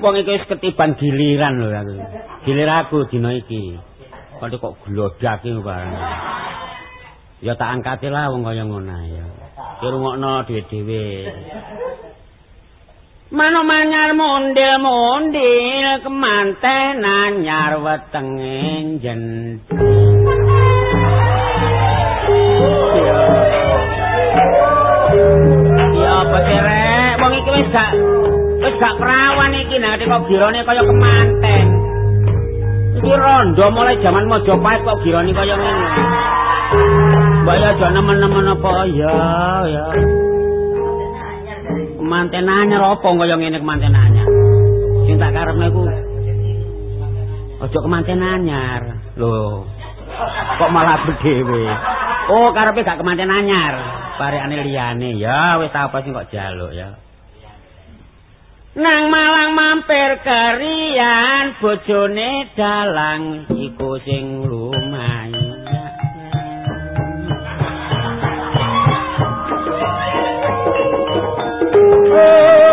wong iki wis ketiban giliran lho aku. Gilir aku dina iki. Kok kok glodake bareng. Ya tak angkati lah wong kaya ngono ya. Dirungokno dhewe-dhewe. Mano manyar mondel mondil kemanten anyar wetenge jendhe. Ya apa rek, wong iki wis gak gak perawan iki nek kok girone kaya kemanten. Iki rondo mulai jaman Majapahit kok girone kaya ngene. Mbak ya aja nemen-nemen apa ya ya. Kemanten anyar apa kaya ngene kemanten anyar. Sing tak karepne ku Aja kemanten anyar. Lho. Kok malah berdhewe. Oh, karepe gak kemanten anyar. Parekane liyane ya wis apa sing kok jaluk ya. Nang Malang mampir kerian bojone dalang iku sing lumayan. Goyop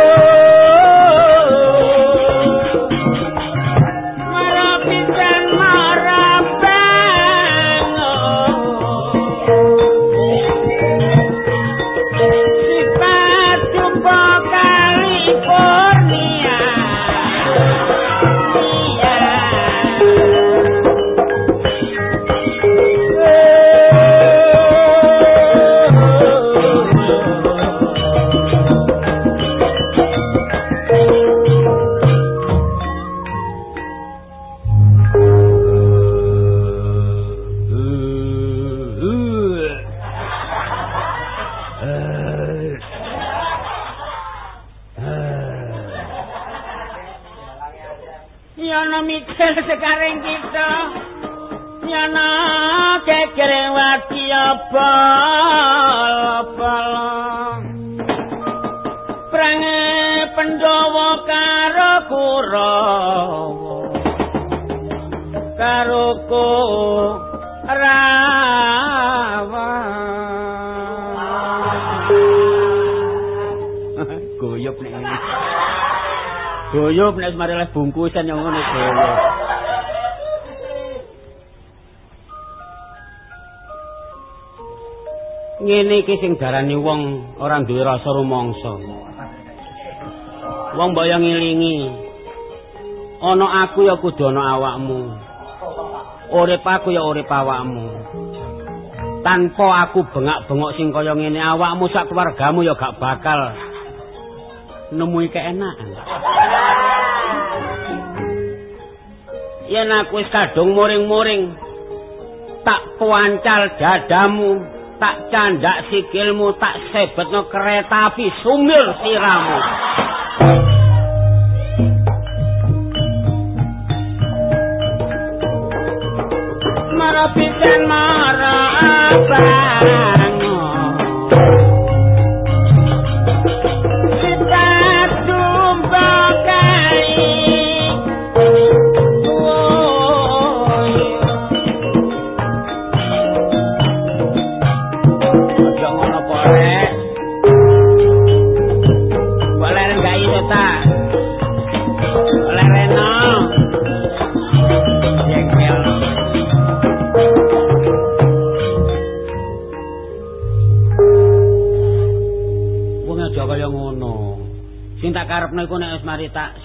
bungkusan yang ngono goyop. Ngene iki sing darani wong ora duwe rasa rumangsa. Wong mbok yo ngilingi. Ana aku ya kudu ana awakmu. Urip aku ya urip awakmu. Tanpa aku bengak-bengok sing kaya ngene awakmu sak keluargamu ya gak bakal nemui keenakan. Yen aku wis kadung muring-muring tak puancal dadamu, tak candak sikilmu, tak sebetno kereta api sumil siramu.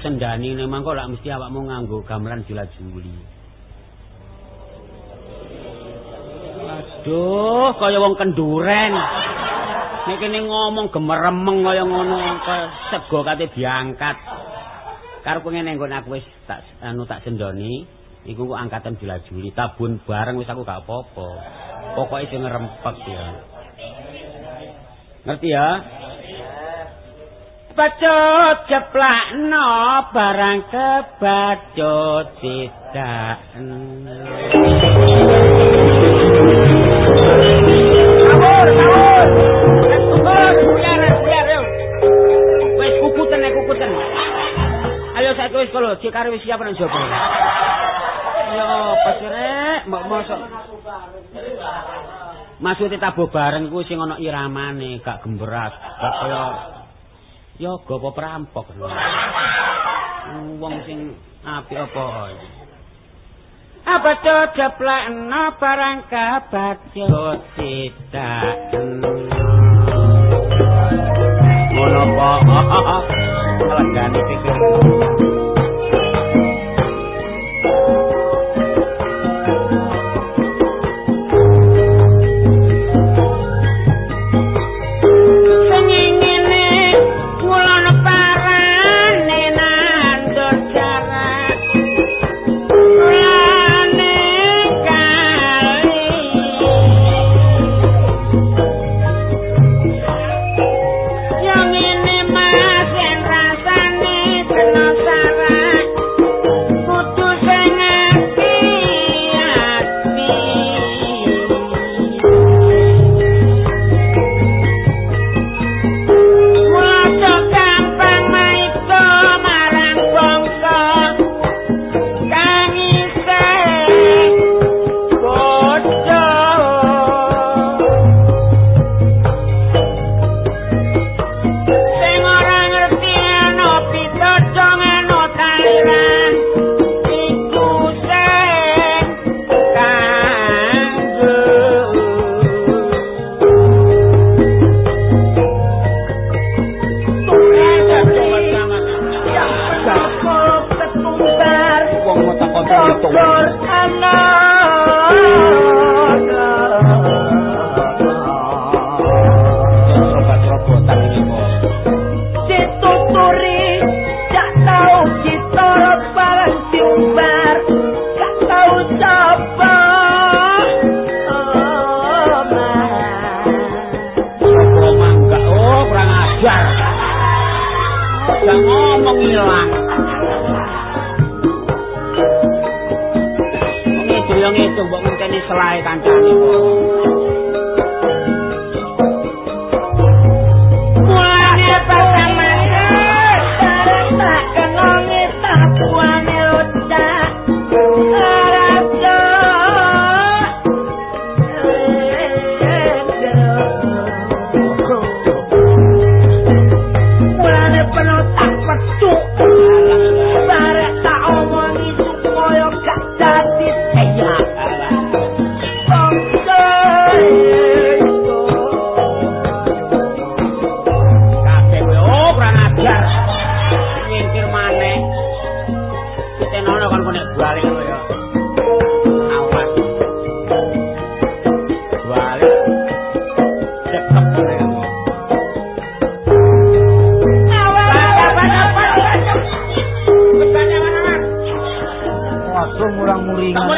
Sendani nek mangko lak mesti awakmu nganggo gamelan jula-juli. Aduh, kaya wong kenduren. Nek kene ngomong gemeremeng kaya ngono, kaya sego kate diangkat. Karep ngene nggon aku wis tak anu tak sendoni, iku kok angkatan jula-juli, tabun bareng wis aku gak apa-apa. Pokoke sing ngrempek ya. Ngerti ya? Kebacut ceplakno barang kebacut tidak Kabur, kabur. Kabur, buyar, buyar, yuk. Wes kukutan ya, kukutan. Ayo saya tulis kalau, cikari wis siapa nang jopo. Ayo, pasire, mbak masuk. Maksudnya tabuh bareng ku sing ana iramane, gak gemberas, gak kaya yoga apa perampok wong sing apik apa? Apa to jeplekno barang kabadyo tidak ngono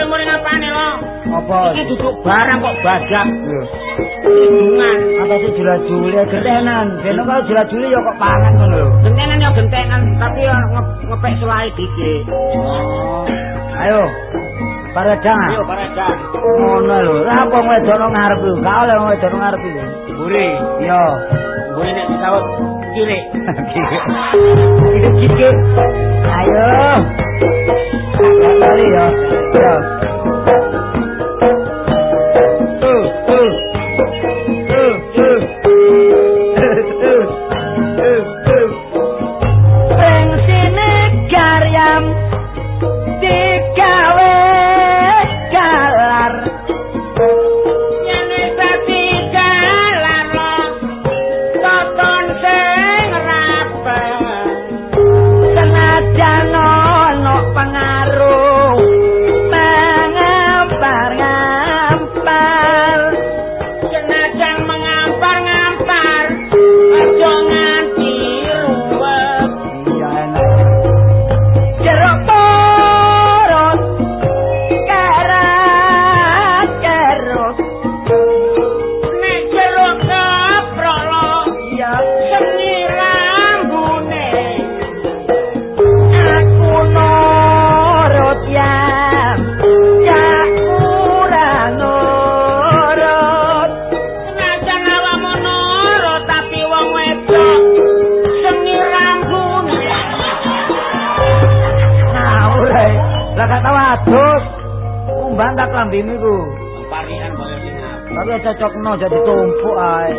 kok legane pikir jula-juli ya kok pangan ngono lho. Gentenan ya gentenan, tapi ya ngepek suwahe dikit. Oh. Ayo. Paredang. Ayo paredang. Ngono lho. Lah apa wedono ngarep lho? Gak oleh wedono ngarep iki. Buri. Yo. Buri nek disawut kiri. Kiri. Ayo. Kali yo. Yo. cocokno jadi tumpuk ae.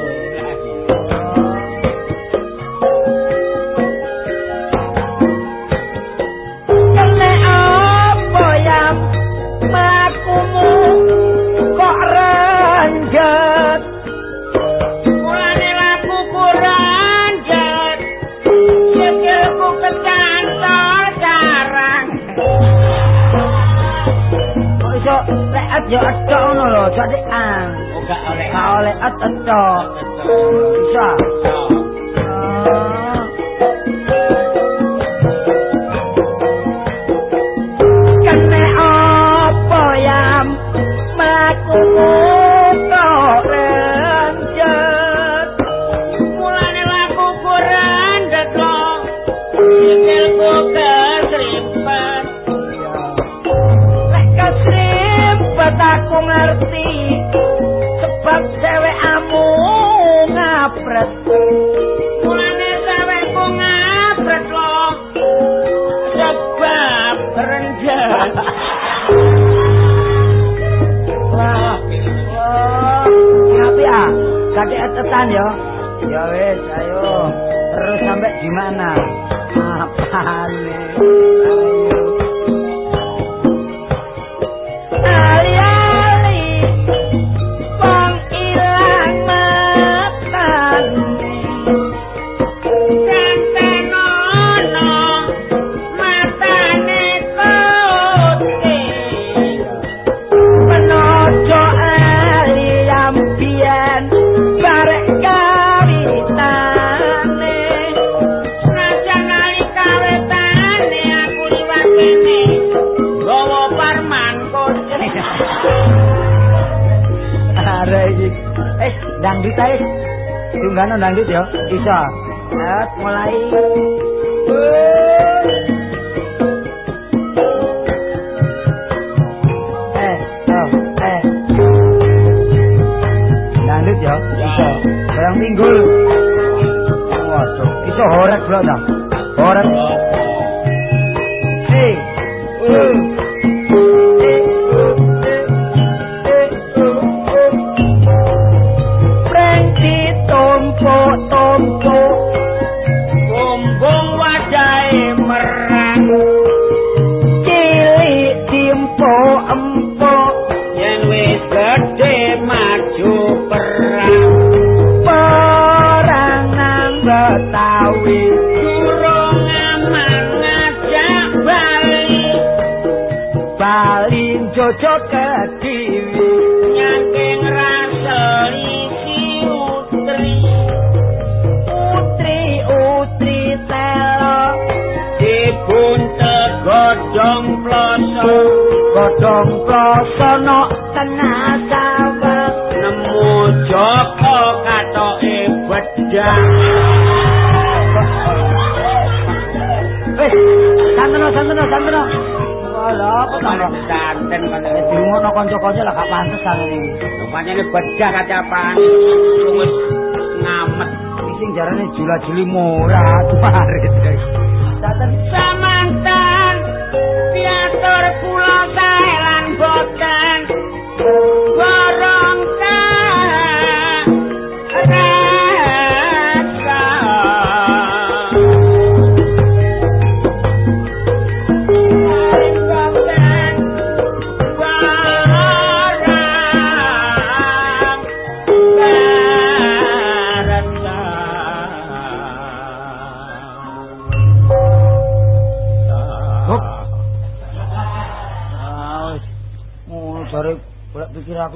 Yo etok ngono lho, jadi ang. Gak oleh. Gak oleh et etok. Bisa. Ya? Ya wes, ayo. Terus sampai di mana? Joko katoke bedang. Wis, santeno santeno santeno. Walah, apa tambah? santen kan. Dirungono kanca-kanca lah gak pantes kan iki. Rupanya bedang kacapaan. Wis ngamet. Iki sing jarane jula-juli murah marit.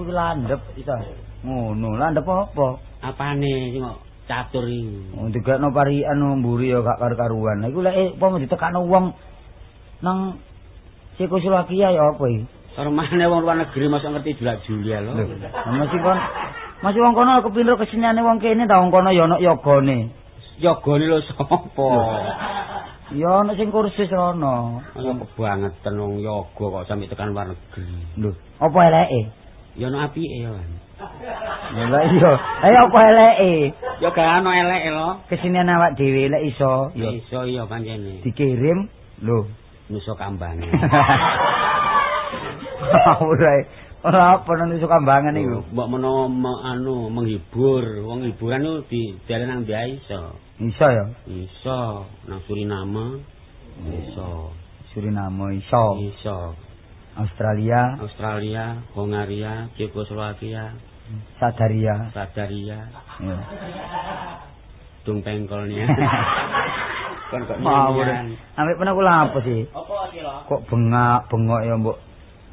Iki landhep isa. Ngono, landhep apa? Apane sing catur iki? Oh, digakno parian mburi ya gak karo-karuan. Iku lek eh, apa mau ditekakno wong nang Cekoslovakia ya apa iki? Sormane wong luar negeri masa ngerti julak-julia lho. Lho, masih kon masih wong kono kepinter keseniane wong kene ta wong kono ya ana yogane. Yogane lho sapa? Ya ana sing kursus rono. Ayo kebangetan wong yoga kok sampe tekan luar negeri. Lho, apa eleke? Ya ono apike ya. Ya iya. Ayo apa eleke? Ya gak ono eleke lho. Kesenian awak dhewe lek iso Ya iso iya pancene. dikirim lho. Nusa kambange. Ora ora apa nang iso kambangan iku. Mbok menawa me- anu menghibur, wong hiburan ku di dalan nang dia iso. Iso ya. Iso nang Suriname. Iso. Suriname iso. Iso. Australia, Australia, Hongaria, Cekoslovakia, Sadaria. Sadaria, Ya. Dung Pengkolnya. Kon kok Mawur. Ambek pernah kula apa sih? Apa lo? Kok bengak, bengok ya mbok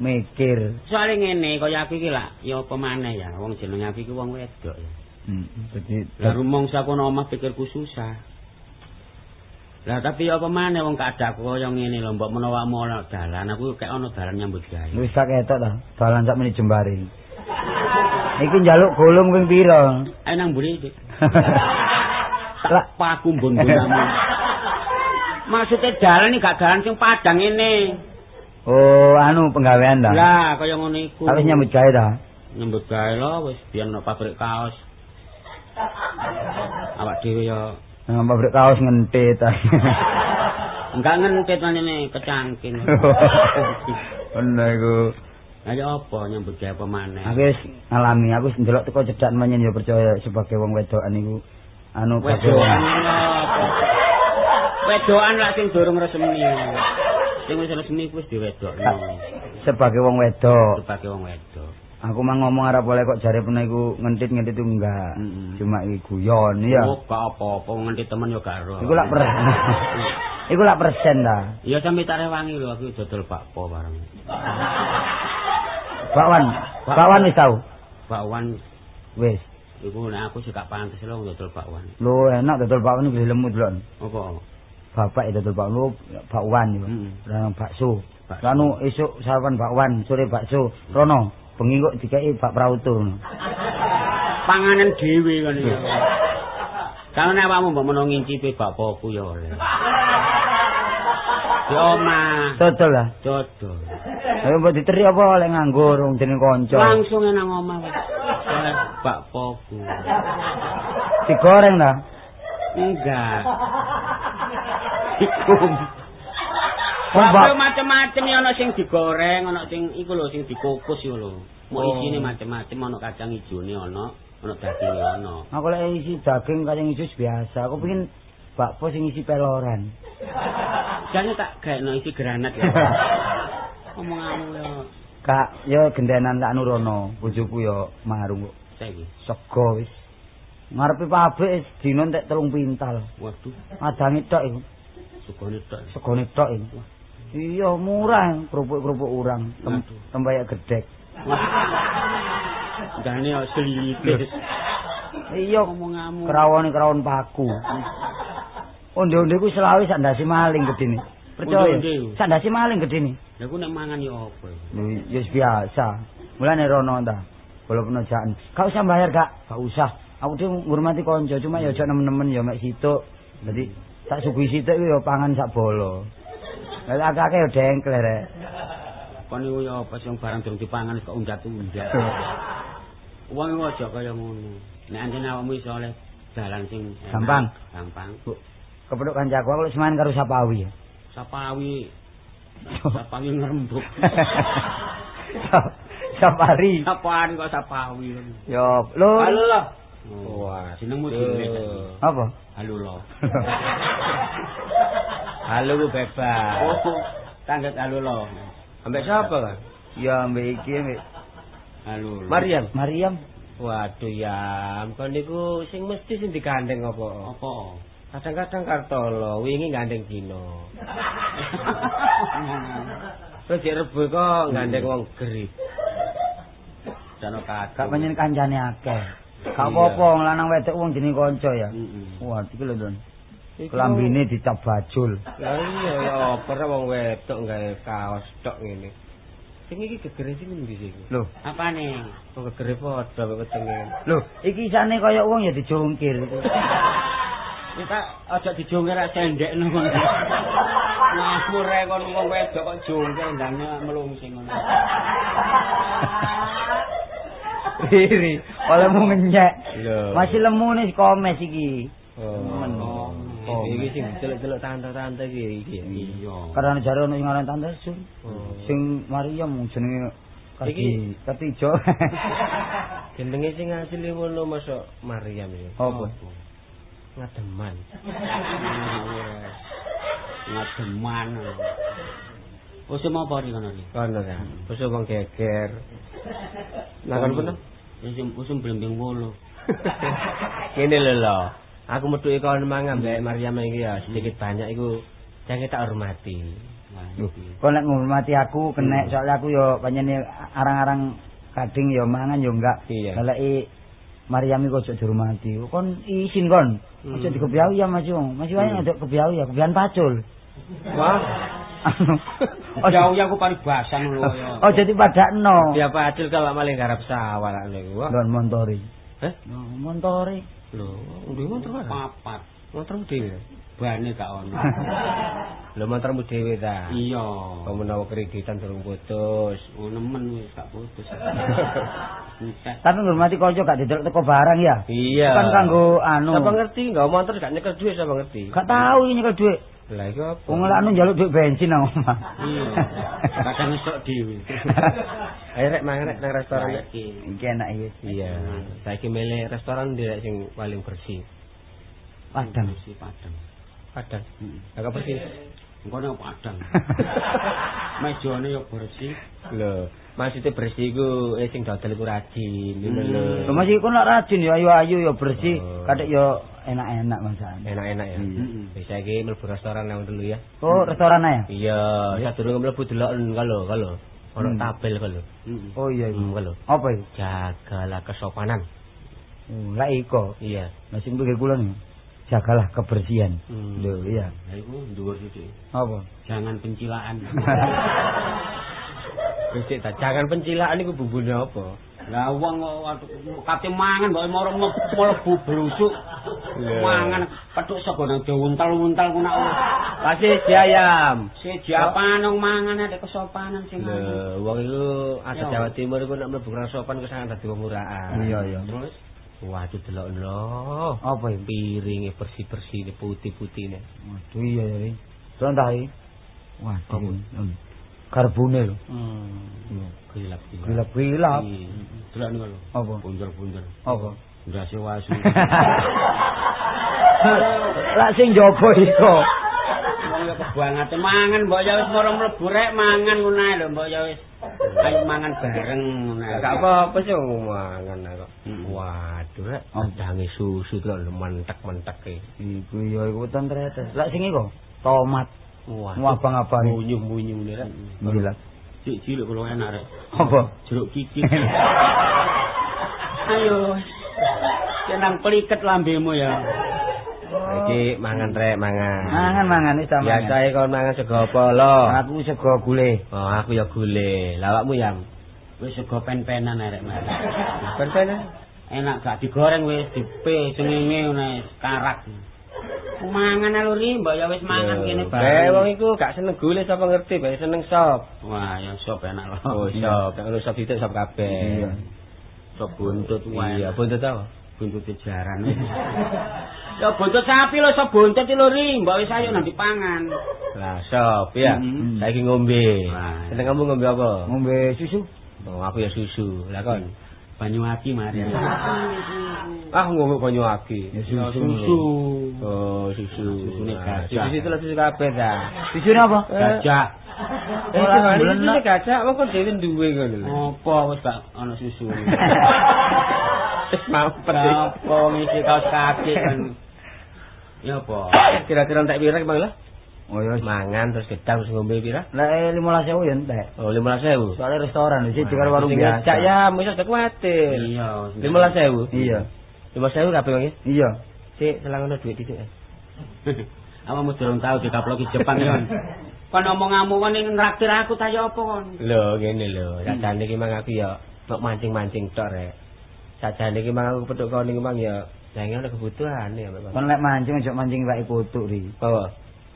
mikir. Soale ngene kaya aku iki lak ya apa maneh ya wong jenenge aku iki wong wedok ya. Hmm, dadi Lah rumangsa kono omah pikirku susah. Lah tapi apa maneh wong kadakku kaya ngene lho mbok menawa ana dalan aku kayak ana dalan nyambut gawe. wis tak ketok ta, dalan sak menit jembare. Iki njaluk golong ping pira? Ayo nang mburi. Lah paku mbon-bonamu. Maksudnya dalan iki gak dalan sing padang ini. oh anu penggawean ta. Lah kaya ngono iku. Tapi nyambut gawe ta. nyambut gawe lho wis biyen nang pabrik kaos. Awak dhewe ya Nang pabrik kaos ngentit enggak ngentit manene kecangking. Bener iku. Ayo apa nyambut gawe apa maneh? Aku wis ngalami, aku wis ndelok teko cedak menyen ya percaya sebagai wong wedokan iku anu Wedokan? Wedokan lak sing durung resmi. Sing wis resmi kuwi wis diwedokno. sebagai wong wedok. Sebagai wong wedok. Aku mah ngomong arep boleh kok jare pernah iku ngentit-ngentit itu enggak. Mm-mm. Cuma iki guyon ya. Oh, gak apa-apa nganti temen yo gak ero. Iku lak per. iku lak persen ta. Iya sampe tak rewangi lho aku dodol bakpo bareng. Bakwan. Bakwan wis tau. Bakwan Wis. iku nek aku gak pantes lho dodol bakwan. Lu enak dodol bakwan iki lemu delon. Apa? Bapak itu dodol bakwan, lu bakwan yo. Mm. Lan bakso. Lanu esuk sarapan bakwan, sore bakso. Rono, bengi kok dikai bak prauto. Panganan dhewe kan ya. Kalau nek awakmu mbok menawa ngincipi bakpoku ya oleh. Di omah. Dodol lah. Dodol. Ayo mbok diteri apa oleh nganggur wong jeneng kanca. Langsung nang omah. Oleh bakpoku. Digoreng ta? Enggak. Ikum. Bak- macem-macem ya ana sing digoreng, ana sing iku lho sing dikukus yo lho. Mau Oh. isine macem-macem ana kacang ijone ana, ana daginge ana. Aku lek isi daging kacang hijau biasa. Aku pengen bakpo sing isi peloran. Jane tak gaekno isi granat ya. Omonganmu ya Kak, ya gendenan tak nurono. Bojoku ya marung kok. saiki. Sego wis. Ngarepe pabrik wis dina entek telung pintal. Waduh, Adange tok iku. sugone tok. Segone tok iku. Iya murah kerupuk-kerupuk urang, tem tembayak gedek. Jane ya selitis. Iya Omonganmu. kerawone kerawon paku. Onde-onde ku selawe sak ndase maling gedene. Percaya? Onde-onde? Sak ndase maling gedene. Lah ku nek mangan ya apa? Ya wis biasa. Mulane rono ta. Walaupun ojaan. Gak usah bayar, Kak. Gak usah. Aku dhewe ngurmati kanca, cuma ya aja nemen-nemen ya mek situk. Dadi tak suguhi situk iku ya pangan sak bolo. Lah akeh-akeh ya dengkle rek. Kon iku ya apa sing barang durung dipangan kok undat-undat. Wong iku aja kaya ngono. Nek anjen awakmu iso oleh dalan sing Gampang. Gampang. Kepethuk kancaku aku semain karo Sapawi. Sapawi Sapawi ngerembuk. Sapari. Sapaan kok sapawi. Yo, lho. Halo lo. Wah, jenengmu dhewe. Apa? Halo lo. Halo ku bebas. Oh, tanggap halo lo. Ambek siapa kan? Ya mbek iki mbek Halo. lo. Mariam. Mariam. Waduh ya, kon niku sing mesti sing digandeng apa? Apa? Kadang-kadang Kartolo, wingi gandeng Dino. Terus jek rebo kok gandeng wong gerip. Jano Gak kagak. panjen kancane akeh. Gak apa-apa lanang wedok wong jenenge kanca ya. Heeh. Wah, iki lho, Don. Kelambine dicap bajul. Lah iya ya ra wong wedok gawe kaos tok ngene. Sing iki gegere sing endi sing? Loh, Apa nih? Wong gegere padha kok wetenge. loh, iki isane kaya wong ya dijungkir. Kita aja dijungkir aja sendekno ngono. Ngamur rek kon wong wedok kok jungkir ndane melungsing ngono. Riri, olehmu ngenyek. Lho. Masih lemu nih komes iki. Oh. Oh. Iki sing celuk-celuk tante-tante iki iki. Iya. Karena jare ono sing aran Tante Sun. Oh. Sing Mariam jenenge Iki- Katijo. Jenenge sing asli ngono masuk Maryam iki. Apa? Ngademan. Ngademan. Usum apa ri kono ri? Kono kan. Terus wong geger. Nah kan pun. Usum blembing wulu. Ngene lho lho. Aku metuki kon mangan mbek Maryam iki ya sedikit banyak iku jangan tak hormati. Iki. kok nek ngurmati aku kena soalnya aku yo pancene arang-arang kading yo mangan yo enggak. Iya. Leleki Mariami ojo dihormati. Kon isin kon. Ojo Hmm. dikebiawi ya Mas Yung. Mas Yung ojo kebiawi ya, kebian pacul. Wah. Anu. Jauh ya aku paling basan lho ya. Oh jadi padakno. Ya Pak Adil kalau maling garap sawah lah. Don montori. Heh? No, montori. Lho, ndi motor mana? papat. Motormu dhewe. Bane gak ono. Lho motormu dhewe ta. Iya. Kok menawa kreditan durung putus. Oh nemen wis gak putus. Tapi ngurmati kanca gak didelok teko barang ya. Iya. Kan kanggo anu. Siapa ngerti enggak motor gak nyekel duit siapa ngerti? Gak tahu ini nyekel dhuwit. Lah iki apa? Wong lek anu njaluk dhuwit bensin nang omah. Iya. Kadang esuk dhewe. Ayo rek mangan rek nang restoran. Saiki. Iki enak iki. Iya. Saiki milih restoran ndi rek sing paling bersih. Padang. si Padang. Padang. Heeh. Agak bersih. Engko nek Padang. Mejane yo bersih. Lho, maksudnya bersih iku eh sing dodol iku rajin, ngono lho. Lho masih kon lak rajin ya ayu-ayu ya bersih, Oh. kadek ya enak-enak masakan. Enak-enak ya. Heeh. Bisa iki mlebu restoran nang dulu ya. Oh, restoran ya? Iya, sadurunge mlebu deloken kalau kalau ono Hmm. tabel kalau. Heeh. Oh iya iya. Hmm, kalau. Apa itu? Jagalah kesopanan. Oh, lah iko. Iya. Lah sing pikir kula. Jagalah kebersihan. Hmm. Lho iya. Lah iku dhuwur sithik. Apa? Jangan pencilaan. Wis Cik, tak jangan pencilaan iku bumbune apa? Lah wong kate mangan mbok moro mlebu blusuk. Lho. Mangan petuk sego nang diuntel-untel ku nak Kasih si ayam. siji apanung mangan ada kesopanan sing mangan. Lho, wong iku asal. Jawa Timur iku nek mlebu sopan ku sangat dadi wong murahan. Iya iya. Terus Waduh delok lho. Apa itu? Piringe bersih-bersih putih-putih ini. Waduh iya ya. iki. Contahi. Apa? Waduh. Karbune lho. hmm. Gelap gelap. Gelap-gelap. Delok niku lho. Apa? Punjer-punjer. Apa? Ndase wasu. Lah sing. Wong ya kebangate mangan mbok ya wis moro mlebu rek mangan ngono ae lho mbok ya wis. Ayo mangan bareng ngono ae. Gak apa-apa sih mangan kok. Hmm. Waduh rek, Oh. dange susu tuh lho mentek-mentek e. Iku ya iku weton tretes. Lah sing iko tomat. Wah, Wah abang-abang. Munyuh-munyuh nih rek. Gila. Cik cilik kula enak rek. Apa? Jeruk kikit. Ayo. Senang peliket lambemu ya. Iki mangan rek, mangan. Mangan-mangan wis ta mangan. Biasae kon mangan sego apa lo? Aku sego gule. Oh, aku ya gule. Lawakmu yam. Wis sego pen-penan arek Mas. Ben-ben. Enak gak digoreng wis dipe sengenge ngene karak. Mangan aluri mbok ya wis mangan kene Eh, bareng. wong iku gak seneng gule sapa ngerti, bae seneng sop. Wah, ya sop enak lho. Oh, sop. Nek ngono sop itu sop kabeh. Iya. Sop buntut wae. Iya, buntut apa? buntut jaran. ya buntut sapi lho, sop buntut lho ri, mbok wis ayo nanti pangan. Lah, sop ya. Mm-mm. Saiki ngombe. Seneng kamu ngombe apa? Ngombe susu. Oh, aku ya susu. Lah kon. Banyu aki mari. Ah, ngombe banyu aki. Susu. susu. Oh, susu. Susune Nah, gajah. Susu itu lah susu kabeh ta. Susune apa? Gajah. Eh, Ora gimana melenak. susune gajah? Kon dhewe duwe ngono lho. Apa wis gak ana susu. Wis mampet. Apa ngisi kaos kaki kan. Ya apa? Kira-kira entek pira Bang lah? Oh. Mangan terus gedang terus ngombe pira? Lah 15.000 ya entek. Oh, 15.000. Soalnya restoran sih di warung biasa. ngejak ya, wis ada kuwatir. Iya. 15.000. Iya. 15.000 kabeh wong iki. Iya. Sik, selang ono duit dhisik. Apa mesti durung tau dikaploki Jepang yon. Kon ngomong-ngomong kon ning nraktir aku ta ya apa kon? Lho, ngene lho. Sajane iki mang aku ya tok mancing-mancing tok rek. Sajane iki mang aku petuk kon iki mang ya jange ana kebutuhan ya, Pak. Kon lek mancing ojo mancing wae kutuk ri. Apa?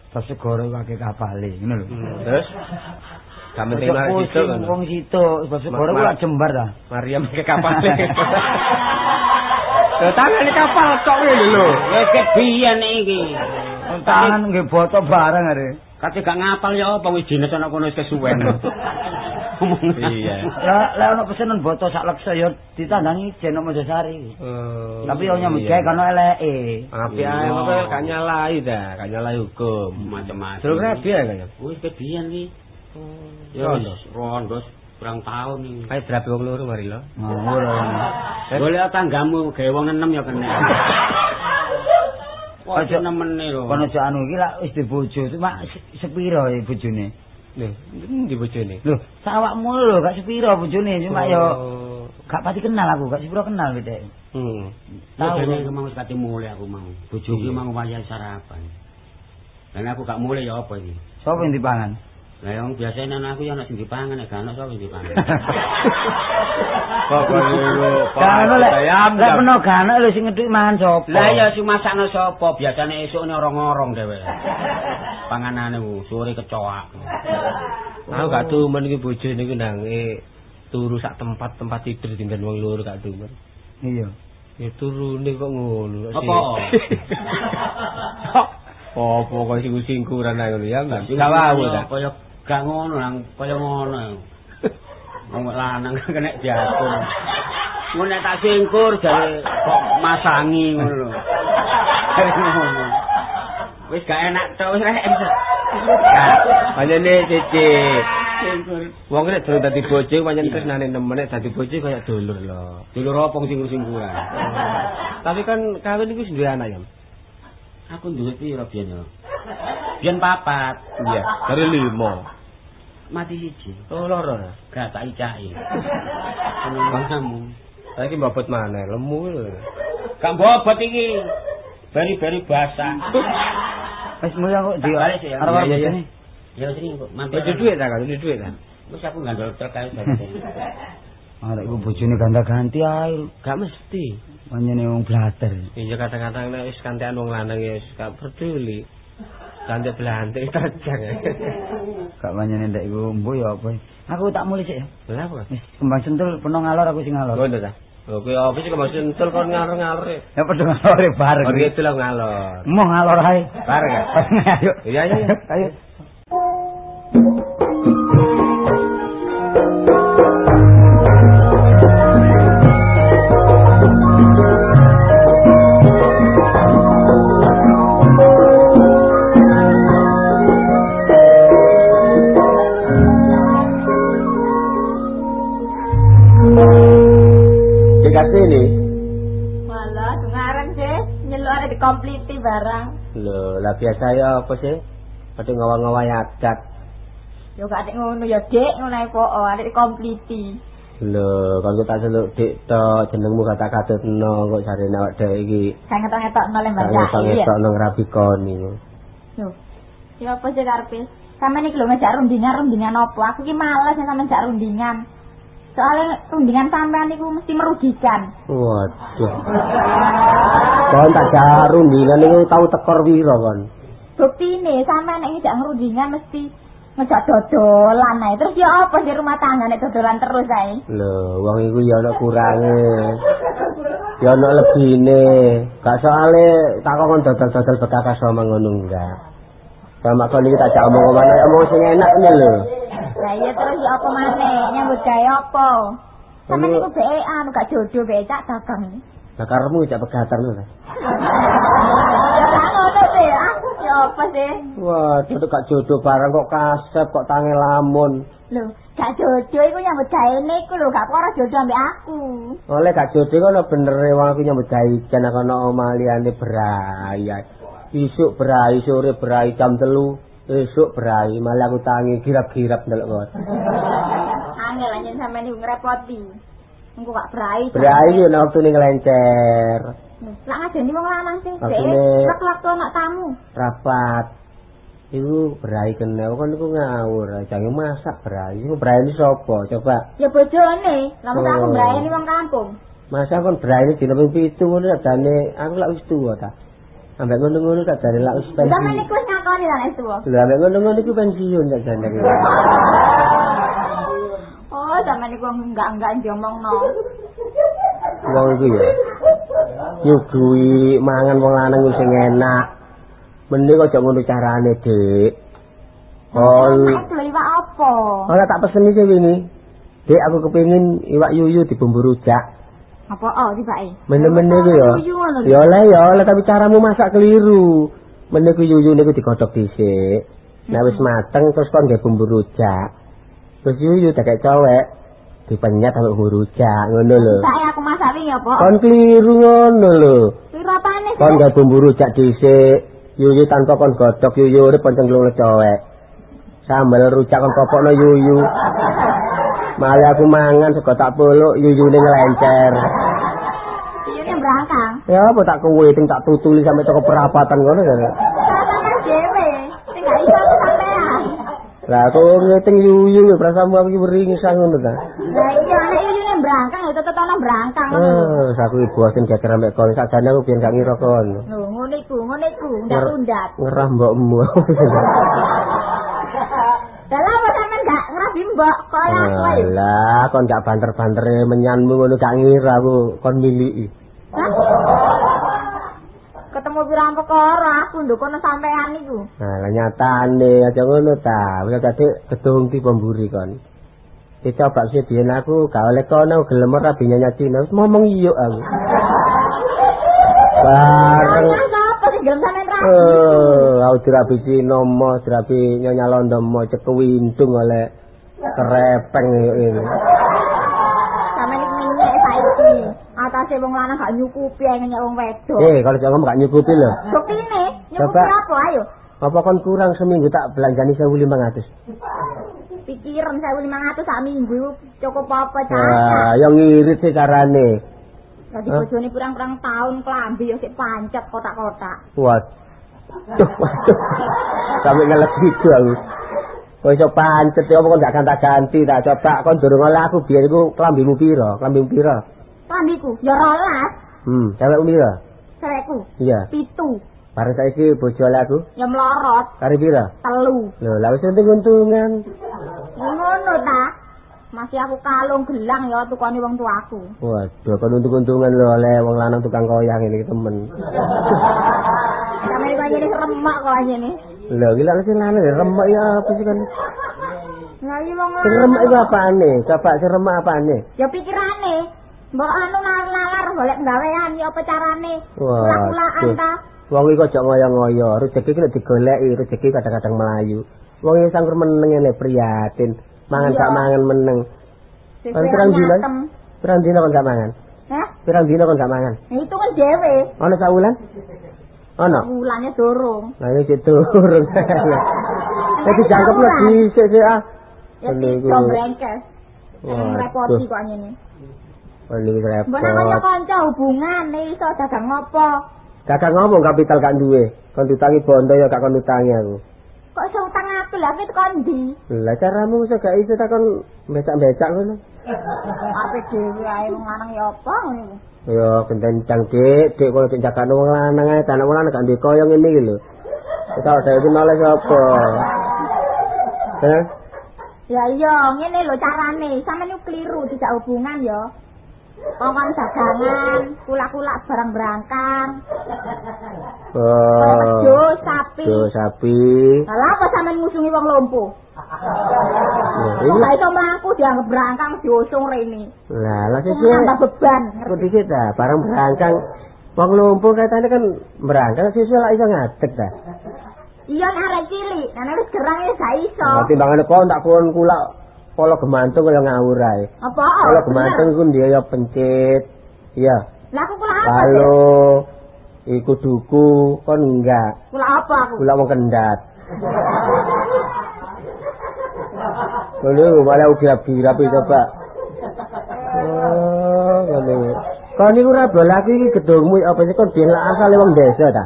Bab segoro kake kapale, ngono lho. Hmm, Terus kami Ojo terima itu pusing kan. wong situ, bab segoro Ma- ku ma- lak jembar ta. Mariam ke kapal. Lho tangane kapal tok ngene lho. Wis kebiyen iki. Tangan nggih boto bareng are. Kate gak ngapal ya apa wis jenis ana kono wis kesuwen. Iya. Lah lah ono pesenan boto sak leksa ya ditandangi Jeno Mojosari. Oh, Tapi yo nyambut iya. gawe kan eleke. Api ae pokoke gak nyalai ta, gak nyalai hukum. Macam-macam. Terus rabi ya kan. Wis kebiyen iki. Ya Rondo. wis rondo kurang tahun iki. Ayo drape wong loro mari lo. Ngawur ya. Eh? Golek tanggamu gawe wong enem ya kena. Wah, Aja- nemene lho. Kono aja anu iki lak wis dibojo, cuma se- sepiro bojone? Nih, ndi bojone? Lho, sawakmu lho gak sepiro bojone, cuma yo Oh. gak pati kenal aku, gak sepiro kenal beda. Hmm. Tahu aku mau sekati mulai aku mau. Bojoku mau wayah sarapan. Dan aku gak mulai ya apa iki? Sopo yang dipangan? Lah yang biasa nang aku ya ana sing dipangan, nek gak ana sapa sing dipangan. Kan lek ayam lek peno gana lho sing ngeduk mangan sopo? Lah ya sing masakno sapa? Biasane esuk ne orang-orang dhewe. Panganane ku sore kecoak. Aku gak tumen iki bojone iku nang eh, turu sak tempat-tempat tidur tinggal wong loro gak tumen. Iya. Ya turune kok ngono. Apa? Apa kok sing singkuran ae ngono ya enggak? Gak wae ta. Gak ngono nang kaya ngono. Wong lanang kena diatur. Ngono tak singkur jare kok masangi ngono lho. Ngono. Wis gak enak to wis rek. Panjene cici. Wong nek durung dadi bojo pancen tresnane nemen nek dadi bojo kaya dulur lho. Dulur apa singkur-singkuran? Tapi kan kawin iku duwe anak ya. Aku duwe piro biyen yo? Biyen papat. Iya, dari lima. Mati siji. Oh loro. Gak tak icaki. Seneng kamu. Saiki mbobot maneh, lemu lho. Gak bobot iki. Bari-bari basah. Wis mulai kok di ya. arep iya, bojone. Ya sering kok mampir. Ada duit ta kan? Ada duit ta? Wis aku ngandel truk kae. Arek iku bojone ganda-ganti ae. Gak mesti. Panjene wong blater. Iya kadang-kadang nek wis kantean wong lanang ya wis gak peduli. Kantek belantik tajang. Gak panjene ndek iku mbuh ya apa. Aku tak mulai sik ya. Lah apa? Wis kembang sentul peno ngalor aku sing ngalor. Ngono ta. Oke, apa sih kok masih entul kon ngalor-ngalor. Ya padha ngalor bareng. Oh gitu lah ngalor. Mau ngalor ae. Bareng ya? Ayo. Iya, iya. Ayo. Lho, biasa ya apa sih? Padha ngawa-ngawa adat. Yo gak ada ngono ya dek, ngono ae kok oh, ada dikompliti. Lho, kon tak seluk dik tok jenengmu kata katutno kok jarene awak dhewe iki. Saya ngetok-ngetok noleh mbak Kaya Cahaya. ngetok nang rabi koni. Yo, ya apa sih karpe? Sama nih kalau ngejak rundingan, rundingan apa? Aku ki males sama ngejak rundingan. Soalnya rundingan sampean niku mesti merugikan. Waduh. Kon tak jarum dingan niku tau tekor piro kon? Bukti nih, sampean nek ngejak rundingan mesti ngejak dodolan ae. Terus ya apa di rumah tangga nek dodolan terus ae? Lho, wong iku ya ana kurange. Ya ana lebine. Gak soale tak dodol-dodol bekakas sama ngono enggak. Sama kon iki tak jak omong omong sing enak nih lho. Lah iya terus ya apa maneh? Nyambut gawe apa? Sampeyan Anu- niku be anu gak jodoh be cak dagang. Lah karepmu jak pegatan lho. Ya. Ya apa sih? Wah, jodoh gak jodoh barang kok kasep kok tangi lamun. Lho, gak jodoh iku nyambut gawe niku lho, gak ora jodoh ambek aku. Oleh gak jodoh kono bener wong aku nyambut gawe jan aku ana omah liyane berayat. Isuk berai, sore berai jam telu, esuk berai, malah aku tangi girap-girap ndelok kok. Angel anjen sampeyan niku ngrepoti. Engko gak berai. Berai yo nek wektune ngelencer, Lah ngajeni wong lanang sih, Maksudnya- Dek. Waktu anak tamu. rapat. Iku berai kena kan iku ngawur, jange masak berai. Iku berai ini sapa? Coba. Ya bojone, lah mesti aku Oh. mbrayani wong kampung. Masa kon berai ini dina ping 7 ngono jane aku lak wis tuwa ta. Ambek ngono-ngono tak jane lak wis Sampeyan pensiun. niku wis ngakoni lah nek tuwa. Lha ambek ngono-ngono iku pensiun tak jane. Oh, sampeyan niku enggak-enggak diomongno. Wong iku ya. Nyuguhi mangan wong lanang sing enak. Mending aja ngono carane, Dik. Oh, lho iwak apa? ora tak pesen iki wingi. Dik aku kepengin iwak yuyu di bumbu rujak. Apa oh ya. Yuyu ngono lho. Ya oleh ya oleh tapi caramu masak keliru. Men iku yuyu niku digodhog dhisik. Nek wis mateng terus kon nggae bumbu rujak. Terus yuyu tak cowek dipenyet sampe bumbu rujak ngono lho. Sae aku masak wingi apa? Kon keliru ngono lho. Piro apane sih? Kon nggae bumbu rujak dhisik. Yuyu tanpa kon godhog yuyu urip pancen glung cowek. Sambal rujak kon popokno yuyu. Malah aku mangan sego tak peluk yuyune ngelencer. Yuyune brangkang. Ya apa tak keweting tak tutuli sampai toko perapatan ngono ya. Sampeyan dhewe. Sing gak iso aku sampean. Lah aku ngeting yuyu ya prasamu aku iki beringsang ngono ta. Lah iya nek yuyune brangkang ya tetep ana brangkang. Eh, aku ibu asin geger ambek kon sakjane aku biyen gak ngira kon. Lho ngono iku, ngono iku, ndak tundat. Ngerah mbokmu. Dalah apa sampean gak ngrabi mbok kaya aku ae. Lah, kon gak banter-bantere menyanmu ngono gak ngira aku kon miliki. Ketemu pirang perkara aku ndukono sampean iku. Nah, lah nyatane aja ngono ta. Wis dadi gedung di pemburi kon. Kita coba sih biyen aku gak oleh kono gelem ora binyanya Cina. Wis ngomong iya aku. Bareng? Eh, aku dirabi Cina mo, dirabi nyonya Londo mo cekewindung oleh kerepeng ini. Sampeyan iki minyek saiki. Atase wong lanang gak nyukupi nyek wong wedok. Eh, kalau jangan gak nyukupi lho. Buktine, nyukupi apa ayo? Apa kon kurang seminggu tak belanjani 1500? Pikiran 1500 sak minggu cukup apa cah? Wah, yang ngirit sih carane. Dadi Hah? bojone pirang-pirang taun klambi ya sik pancet kotak-kotak. Waduh, waduh. Sampai ngeles gitu aku. Kok iso pancet ya apa kon gak ganti-ganti tak coba kon durung oleh aku biar iku klambimu pira? Klambimu pira? Klambiku ya rolas, Hmm, cewekmu pira? cewekku Iya. pitu, Bareng saiki bojo oleh aku ya melorot kari pira? telu. Lho, lah wis untung-untungan. Ngono ta? Masih aku kalung gelang ya tukane wong tuaku. Waduh, kon untung-untungan lho oleh wong lanang tukang koyang ini temen. Sampe kok ngene remak kok ngene. Lho, gila sing lanang remek ya apa sih kan? Lah iya wong Sing remek iku apane? Coba sing remek apane? Ya pikirane. Mbok anu nalar golek gawean ya apa carane? Wah, Kula-kulaan ta. Wong iki aja ngoyo-ngoyo, rezeki ki nek digoleki, rezeki kadang-kadang melayu. Wong iki sangkur meneng ngene prihatin, mangan gak mangan meneng. Pirang dina? nyatem. Pirang dina kon gak mangan? Hah? Pirang dina kon gak mangan? Itu kan dhewe. Ono sak wulan? Ono. Wulane dorong. Lah iki turun. Iki jangkepnya dhisik sih ah. Ya tiga iku. brengkes. Repoti kok ngene. Ini repot. Mbok namanya kanca hubungan iso dagang ngopo? Kakak ngomong kapital gak duwe. Kon diutangi bondo ya gak kon utangi aku. Kok iso utang aku lah kon ndi? Lah caramu iso gak iso tak kon becak-becak ngono. Ape dhewe ae wong lanang ya apa ngono iku. Ya kencang dik, dik kalau jaga wong lanang ae, anak wong lanang gak duwe koyo ngene iki lho. Kita ada iki malah sapa? Heh? Ya iya, ngene lho carane. Sampeyan yo keliru tidak hubungan ya. Kongkon dagangan, kulak-kulak barang berangkang, Oh. jo sapi. Yo sapi. Lah apa sampeyan ngusungi wong lumpuh? Lah, Kok iso mlaku dianggap berangkang diusung rene. lah Kok sih. nambah beban. Kok dikit dah, barang berangkang. Wong lumpuh katanya kan berangkang siswa lah iso ngadeg dah. Iya arek cilik, nek wis gerang ya gak iso. Nanti bangun kon tak kon kula polo gemantung kaya ngawur ae. Apa? Polo gemantung ku dia ya pencit. Iya. Lah aku kula apa? Halo. Iku duku kon enggak. Kula apa aku? Kula wong kendat. Kalau malah udah rapi coba. Oh, kalau Kau ini ora lagi iki gedungmu apa sih kon biyen lah asale wong desa ta?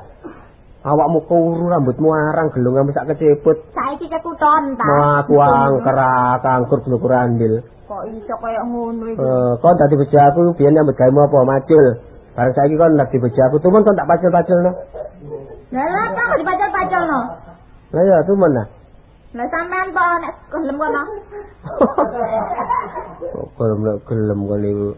Awakmu kuru rambutmu arang gelung sak keceput. Saiki kekuton ta. Mau aku angker kangkur blukur andil. Kok iso kaya ngono iku? Eh, kon tadi bejo aku biyen nyambut gawe apa macul. Bareng saiki kon lagi bejo aku tumen kon tak pacul-paculno. Lah lah kok dipacul-paculno? Lah ya tumen lah. Lah sampean kok nek gelem kono. Kok gelem gelem kon iku.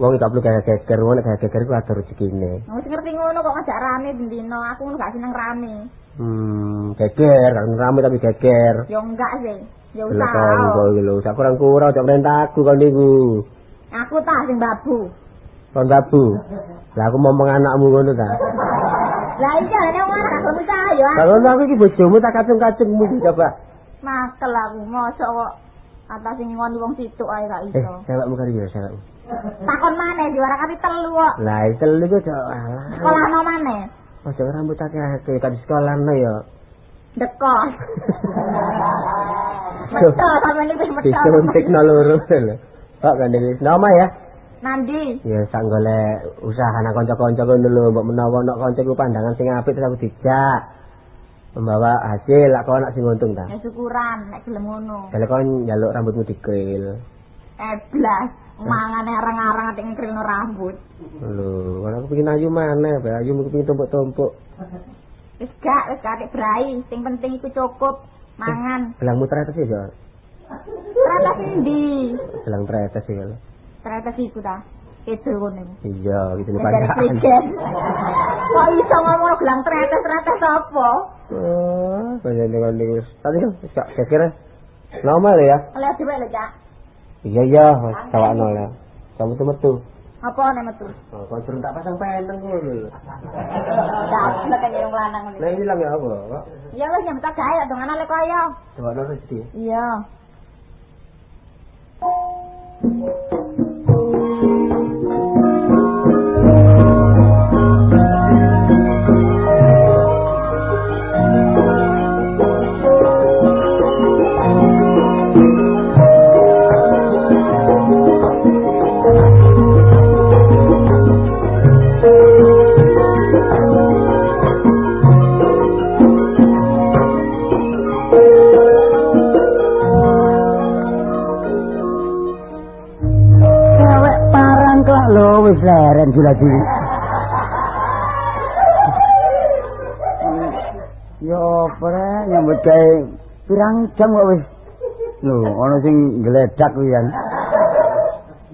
Wong gak perlu kayak geger, wong kayak geger ku ada rezekine. Wis ngerti ngono kok ngajak rame bendino, aku gak seneng rame. Hmm, geger, gak rame tapi geger. Ya enggak sih. Ya usah. kon kok iki lho, sak kurang-kurang aja perintahku kon niku. Aku ta sing babu. Kon babu. Lah aku ngomong anakmu ngono ta. Lah iya nek gak gelem usaha ya. Kalau aku iki bojomu tak kacung-kacungmu coba. Makel aku mosok kok atas sing ngoni wong situk ae gak Eh, iso. cewekmu kari ya, cewekmu. Takon maneh juara kali telu kok. Lah, itu lu kok alah. Sekolah no maneh. Ojo rambut akeh-akeh kan sekolah no ya. Dekos. Betul, sampean iki betul. Disuntikno loro lho. Kok gandeng wis nama ya? Nandi? Ya sak golek usaha nang kanca-kanca ngono lho, mbok menawa nek kanca ku pandangan sing apik terus aku dijak. Membawa hasil lak kok nak sing untung ta. Ya syukuran nek gelem ngono. Kalau kon njaluk rambutmu dikril. Eblas. Mangane arang-arang atik ngkrilno rambut. Lho, kalau aku pengin ayu mana, Pak? Ayu aku pengin tumpuk-tumpuk. Wis gak, wis gak brai. Sing penting iku cukup mangan. Gelangmu tretes ya, Ternyata ndi? Gelang tretes ya. Ternyata iku ta. Itu ngono. Iya, gitu nih padahal. Prigen. Kok iso ngomong gelang tretes-tretes apa? Oh, banyak dengan niku. Tadi kan wis gak kira normal ya. Oleh dhewe lho, Cak. Iya iya, sawakno lah. Kamu tuh metu. Apa nek metu? Oh, kau suruh tak pasang penteng ngono lho. Dablek kan yang lanang Lah ngene. hilang ya apa? Kok Ya wis nyem tak gawe dong ana lek kaya. sawakno rezeki. Iya. Wis leren gila-gili. Yo pre nyambut gawe pirang jam kok wis. Lho, ana sing gledak kuwi kan.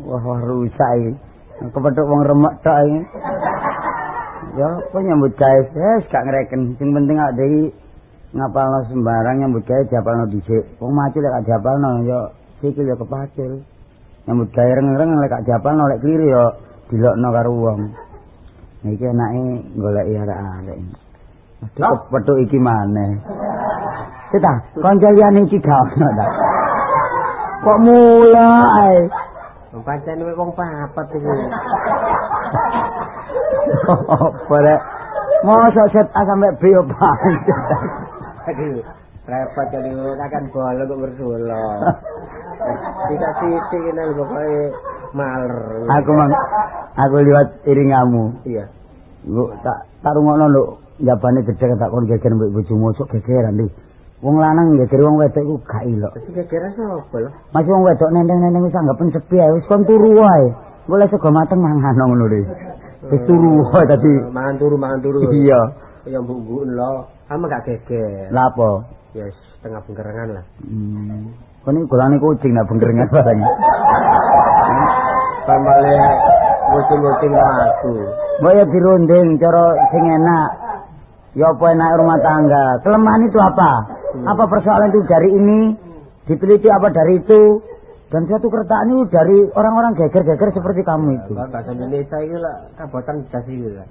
Wah, wah rusak iki. Kepethuk wong remek tok iki. Ya, apa nyambut gawe wis gak ngreken. Sing penting awake dhewe ngapalno sembarang nyambut gawe diapalno dhisik. Wong mati lek gak diapalno ya sikil ya kepacil. nyambut gawe reng-reng lek gak diapalno lek kliru ya dilokno karo wong. Iki enake goleki arek-arek. Aduh, kepethuk iki maneh. Kita, kanca liyane iki gak ono ta. Kok mulai? Pancen wong papat iku. Apa rek? Mosok set A sampe B yo pancet. Aduh, repot kali akan bola kok bersolo. Tidak titik ini lho pokoknya maler. Aku mang aku liwat iringamu. Iya. Lu tak tak rungokno lho jabane gedhe tak kon geger mbek bojomu sok gegeran iki. Wong lanang geger wong wedok iku gak ilok. Terus kira-kira sapa lho? Masih wong wedok nenteng-nenteng wis anggapen sepi ae wis kon turu wae. Golek sego mateng mangan ngono lho. Wis turu wae tadi. Eh, Mangan turu, mangan turu. Iya. Ya mbuk-mbuk lho. Kamu gak geger. Lah apa? Ya setengah bengkerengan lah. Hmm. Kon iki golane kucing nak bengkeringan bareng. Pamale ngucing-ngucing aku. Mbok ya dirunding cara sing enak. Ya apa enak rumah tangga. Kelemahan itu apa? Apa persoalan itu dari ini? Diteliti apa dari itu? Dan suatu kertaan itu dari orang-orang geger-geger seperti kamu itu. Bahasa Indonesia itu lah kabupaten jas itu lah.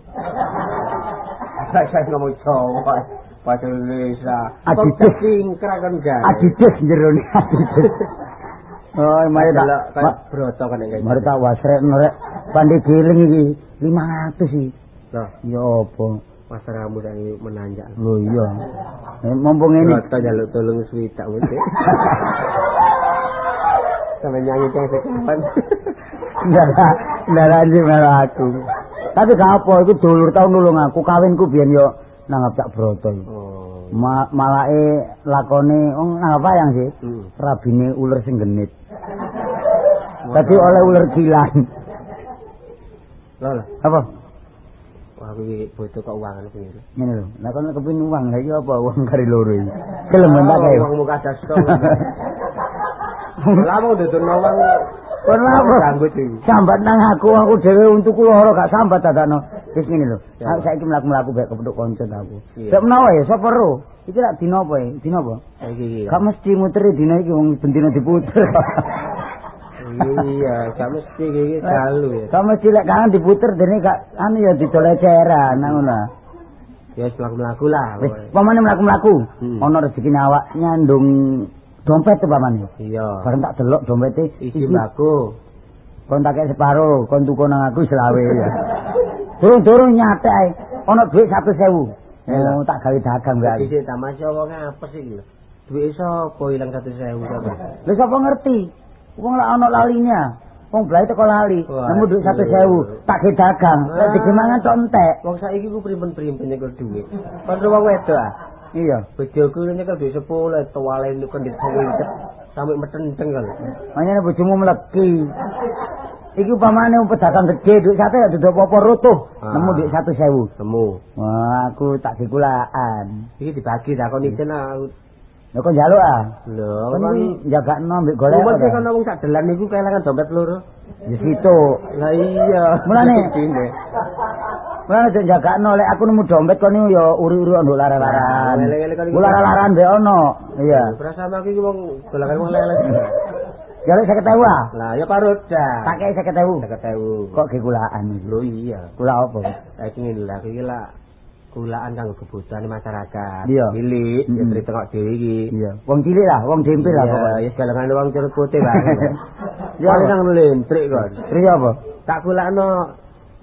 Saya ngomong Jawa. Bahasa Indonesia. Adidas. Kok singkrak kan enggak? Adidas jerone Adidas. Oh, mari tak Ma- broto yang kayak mari tak wasrek rek pandi giling iki 500 sih. Loh, Ya apa? rambut yang menanjak. Lho iya. Eh, mumpung ini Broto jaluk tolong swidak mesti. Sampai nyanyi ceng sekawan. ndara ndara anjing aku. Tapi gak apa, iku dulur tau nulung aku, kawinku biyen yo nanggap cak broto iku. Oh. Ma malake lakone oh nanggap wayang sih. Hmm. Rabine ular sing genit. Tadi oleh ular gilan. Loh lah. Apa? Wah, aku iki butuh keuangan pinggir. Ngene lho. Lah kon kepin uang, lha iki apa uang kari loro iki? Gelem tak kae. Uang muka dasar. Lah mau duduk nawang. Kon apa? Rambut iki. Sambat nang aku, aku dhewe untuk loro gak sambat dadakno. Wis ngene lho. Saiki mlaku-mlaku bae kepethuk kanca aku. Sak menawa ya sapa ro? Iki lak dina apa ya? Dina apa? Iki iki. Gak mesti muteri dina iki wong bendina diputer. Iya, gak mesti iki selalu ya. Gak mesti lek kangen diputer dene gak anu ya dicoleceran nang ngono. Ya mlaku-mlaku lah. Wis pamane mlaku-mlaku. Hmm. Ana rezekine awak nyandung dompet tuh pamane. Iya. Bareng tak delok dompete Isi mbako. kon tak separo, kon tuku nang aku selawe ya. Durung-durung nyatek ae. Ana dhuwit 100.000. Oh, tak gawe dagang gak. Isi tamasya wong apes iki lho. Duit sapa ilang 100.000 sapa? Lha sapa ngerti? Wong lak ana lalinya. Wong blai teko lali, nemu iya. 100.000, tak ge dagang. Lek Ah. digemangan tok entek. Wong saiki ku primen-primen nyekel duit. Kon wong wedok ah. Iya. Bojoku nyekel duit 10 tuwale ndek sawit. Sampai metenteng kan. Makanya bojomu mleki. Iki upamane wong pedagang gede duit sate ya duduk apa rutuh, Ah. nemu duit 100.000. Temu. Wah, aku tak dikulaan. Iki dibagi tak kon ijen aku. Lha kok njaluk ah? Lho, Kon kon iki jagakno ambek golek. Apa kan ta? wong sak dalan niku kelangan dompet loro. Ya situ. Lah iya. Mulane-. Mulane nek jagakno lek aku nemu dompet kon niku ya uri-uri ono lara-laran. Kon iki- Lara-laran mbek ono. Iya. Perasaan aku iki wong dolanan wong lele. Ya lek 50.000 ah. Lah ya parut dah. Tak kei 50.000. 50.000. Kok ge kulaan iki? Lho iya. Kula apa? Saiki ngene lho aku iki lah kulaan kanggo kebutuhan masyarakat. Iya. Milik, ya Mm-mm. cerita kok dhewe iki. Iya. Wong cilik lah, wong dempil lah pokoknya. ya segalangan wong cerut putih Bang. Ya, Ya apa? nang lentrik kon. Terus apa? Tak kulakno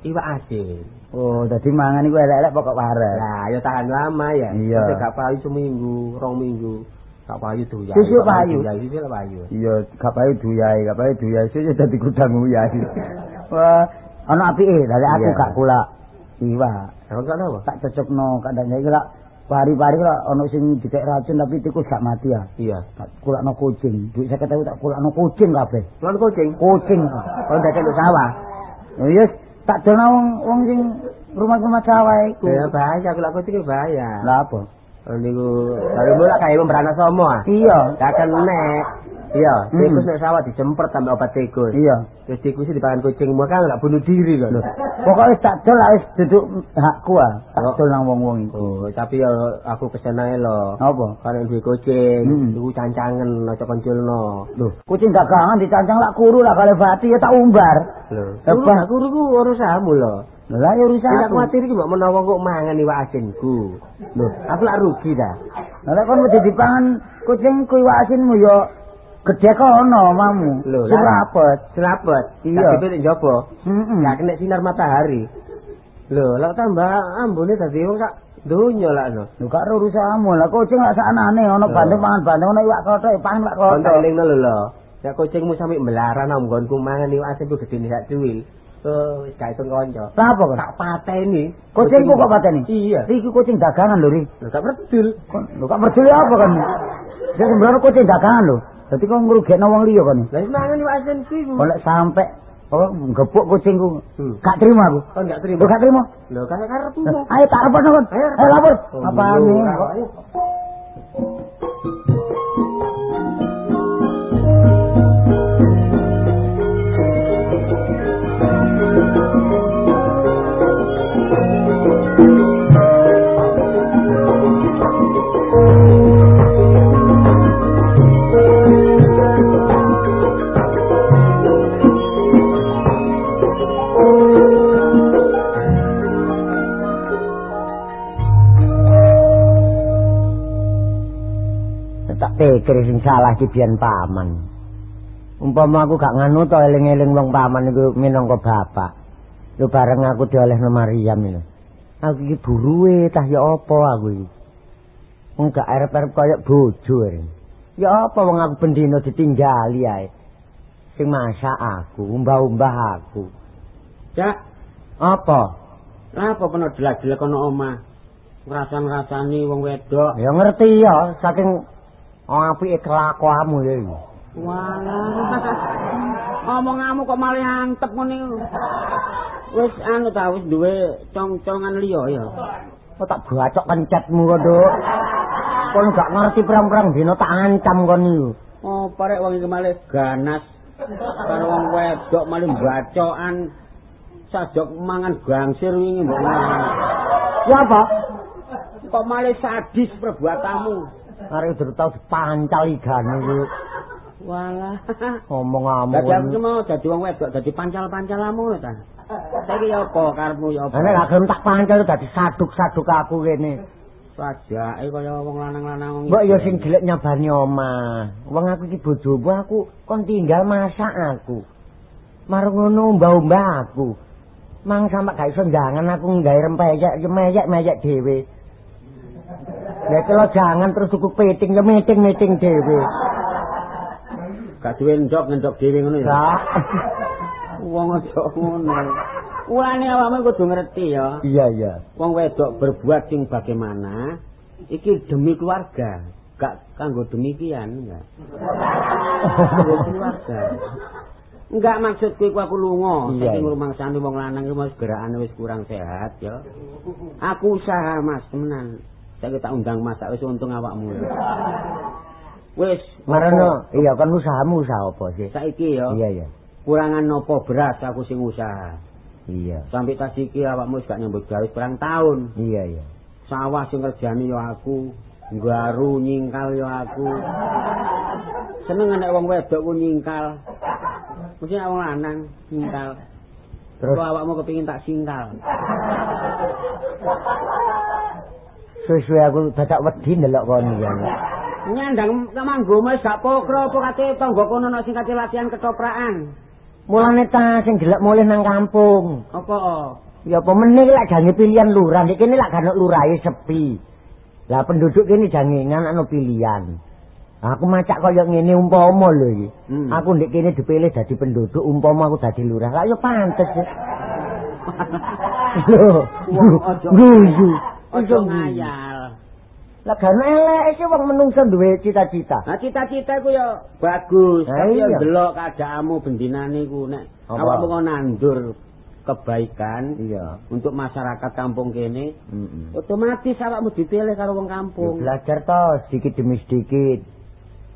iwak asin. Oh, dadi mangan iku elek-elek pokok waras. Lah, ya tahan lama ya. Iya. Mesti gak payu seminggu, rong minggu. Gak payu doyan. Susu payu? lah payu. Iya, gak payu duyai, gak payu duyai, sing dadi gudang uyai. Wah, ana apike, dari aku gak kula iwak. Kamu gak tahu? Tak cocokno kadang iki lak pari-pari lak ana sing dikek racun tapi tikus gak mati ya. Iya. Tak kulakno kucing. Duit 50.000 tak kulakno kucing kabeh. Lan kucing. Kucing. Kon dadi nduk sawah. Yes, tak dono wong wong sing rumah-rumah sawah iku. Ya bahaya, aku lak kucing iki bahaya. Lah apa? Niku kalau mulak kayak memberana somo ah. Iya. Gak nek. Iya, Hmm. tikus nek sawah dicemprot sampe obat tikus. Iya. Terus tikus dipangan kucing, mau kan gak bunuh diri kan. Pokoknya tak dol lah wis duduk hakku ah. Tak Oh. dol nang wong-wong iku. Oh, tapi ya aku kesana lo. Apa? Kalau duwe kucing, Hmm. iku cancangen aja konculno. Loh, kucing dagangan dicancang lak kuru lah kali bati ya tak umbar. Lho, Apa? aku ku urusanmu lo. Lah ya urusan Tidak khawatir iki mbok menawa kok mangan iwak asinku. Lho, aku lak rugi dah. Lah kon wedi dipangan kucing kuwi asinmu yo gede kono mamu. Lho, lah. Surapet. Selapet. Iya. Tapi nek njaba, Heeh. gak kena sinar matahari. Lho, lak tambah ambune dadi wong sak donya lak no. Lho gak urusanmu lah kucing lak saknane ono Lho. banting pangan banting ono iwak kotok pangan lak kotok. elingno lho lho. Nek kucingmu sampe melaran nggonku mangan iwak asinku gedene sak cuwil. Oh, wis gak iso kanca. Lah apa kon? Tak pateni. Kucingku kok pateni? Iya. Iki kucing dagangan lho, Ri. Lho, gak berdul. Kon lho gak peduli apa kan? Dia sebenarnya kucing dagangan lho. Dadi kok ngrugekno wong liya kon. Lah mangan iwak asinku iku. Kok lek sampe kok gebuk kucingku. Hmm. Gak terima aku. Kon gak Lho terima. gak terima. Lho, karep karepmu. Ayo tak lapor kon. Ayo, lapor. Oh, Apa pikir sing salah ki biyen paman. Umpama aku gak nganu to eling-eling wong paman iku minangka bapak. Lu bareng aku diolehno Maryam lho. Aku iki buruwe tah ya apa aku iki. Wong gak arep-arep kaya bojo ae. Ya apa wong aku bendino ditinggali ae. Sing masak aku, umbah-umbah aku. Cak, Apa? lah apa peno jelek-jelek kono omah. Ngrasan-ngrasani wong wedok. Ya ngerti ya saking apike kelakuanmu ya. iki. Omonganmu kok malah antep ngene. Wis anu ta wis duwe cong-congan liya ya. Kok tak bacok kencetmu kok, Duk. Kon gak ngerti perang-perang dino tak ancam kon niku. Oh, parek wong iki malah ganas. Karo wong wedok malah bacokan sajok mangan gangsir wingi mbok. Ya apa? Kok malah sadis perbuatanmu. Arek udah tau dipancal igane iku. Walah. Ngomong Dadi aku amun. mau dadi wong wedok dadi pancal-pancalamu ta. Saiki ya apa karepmu ya apa? Ana gak gelem tak pancal dadi saduk-saduk aku kene. Sajake kaya wong lanang-lanang wong Mbok ya iki. sing gelek nyabani omah. Wong aku iki bojomu aku kon tinggal masak aku. Marung ngono mbah-mbah aku. Mang sampe gak iso jangan aku nggawe rempeyek, meyek-meyek dhewe. Nek kalau jangan terus tuku peting ya meting-meting dhewe. Gak duwe ndok ngendok dhewe ngono ya. Lah. Wong aja ngono. Ulane awakmu kudu ngerti ya. Iya, iya. Wong wedok berbuat sing bagaimana iki demi keluarga, gak kanggo demikian enggak. Kanggo keluarga. Enggak maksudku iku aku lunga, Iya, iya. ngrumangsani wong lanang iku wis gerakane wis kurang sehat ya. Aku usaha Mas, temenan. Saiki tak undang Mas, tak wis untung awakmu. Wis, Marono, iya kan usahamu usaha apa sih? saiki ya. Iya, iya. Kurangan nopo beras aku sing usaha. Iya. Sampai tas iki awakmu wis gak nyambut gawe perang tahun. Iya, iya. Sawah sing ngerjani ya aku, nggaru nyingkal ya aku. Seneng nek wong wedok ku nyingkal. Mesti nek wong lanang nyingkal. Terus awakmu kepengin tak singkal. Suwe-suwe aku dadak wedi ndelok kon iki. Nyandang manggo wis gak pokro apa kate tangga kono nek sing kate latihan ketoprakan. Mulane ta sing gelek mulih nang kampung. Apa? Ya apa meneh lak jange pilihan lurah, iki kene lak gak ono lurahe sepi. Lah penduduk kene jange ana pilihan. Aku macak kaya ngene umpama lho iki. Hmm. Aku ndek kene dipilih dadi penduduk umpama aku dadi lurah. Lah ya pantes. ya. Lho, guyu. Aja ngayal. Lah gak elek sih wong menungso duwe cita-cita. Nah cita-cita ku ya bagus, tapi ya delok keadaanmu bendinane ku nek awakmu kok nandur kebaikan Iya. untuk masyarakat kampung kene, Heeh. otomatis awakmu dipilih karo wong kampung. Belajar to sedikit demi sedikit.